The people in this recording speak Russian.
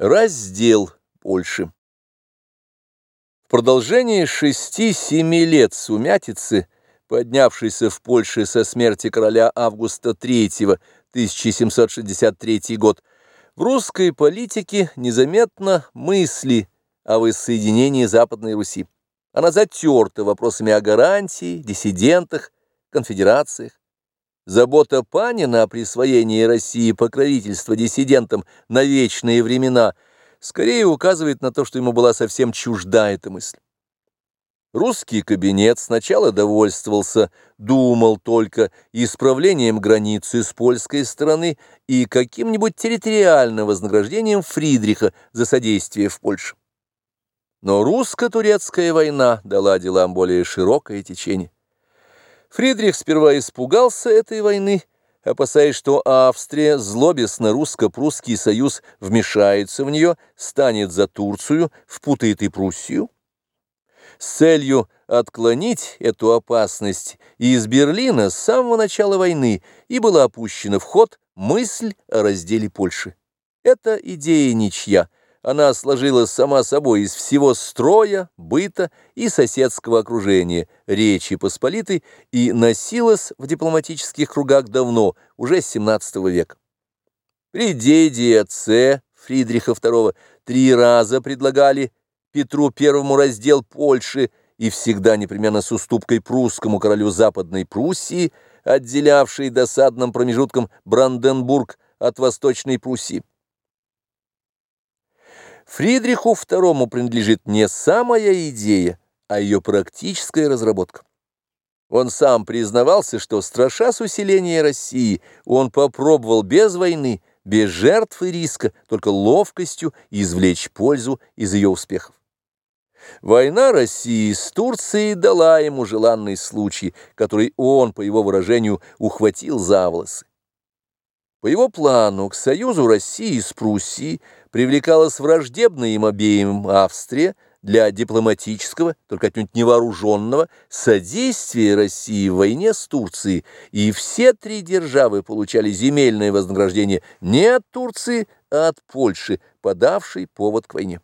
Раздел Польши. В продолжении шести-семи лет сумятицы, поднявшейся в Польше со смерти короля Августа III, 1763 год, в русской политике незаметно мысли о воссоединении Западной Руси. Она затерта вопросами о гарантии, диссидентах, конфедерациях. Забота Панина о присвоении России покровительства диссидентам на вечные времена скорее указывает на то, что ему была совсем чужда эта мысль. Русский кабинет сначала довольствовался, думал только исправлением границы с польской стороны и каким-нибудь территориальным вознаграждением Фридриха за содействие в Польше. Но русско-турецкая война дала делам более широкое течение. Фридрих сперва испугался этой войны, опасаясь, что Австрия, злобесно русско-прусский союз, вмешается в нее, станет за Турцию, впутает и Пруссию. С целью отклонить эту опасность из Берлина с самого начала войны и была опущена в ход мысль о разделе Польши. Эта идея ничья – она сложилась сама собой из всего строя, быта и соседского окружения, Речи Посполитой, и носилась в дипломатических кругах давно, уже с XVII века. При деде и отце Фридриха II три раза предлагали Петру I раздел Польши и всегда непременно с уступкой прусскому королю Западной Пруссии, отделявшей досадным промежутком Бранденбург от Восточной Пруссии. Фридриху II принадлежит не самая идея, а ее практическая разработка. Он сам признавался, что, страшась усиления России, он попробовал без войны, без жертв и риска, только ловкостью извлечь пользу из ее успехов. Война России с Турцией дала ему желанный случай, который он, по его выражению, ухватил за волосы. По его плану к союзу России с Пруссией привлекалась враждебная им обеим Австрия для дипломатического, только отнюдь невооруженного, содействия России в войне с Турцией, и все три державы получали земельное вознаграждение не от Турции, а от Польши, подавшей повод к войне.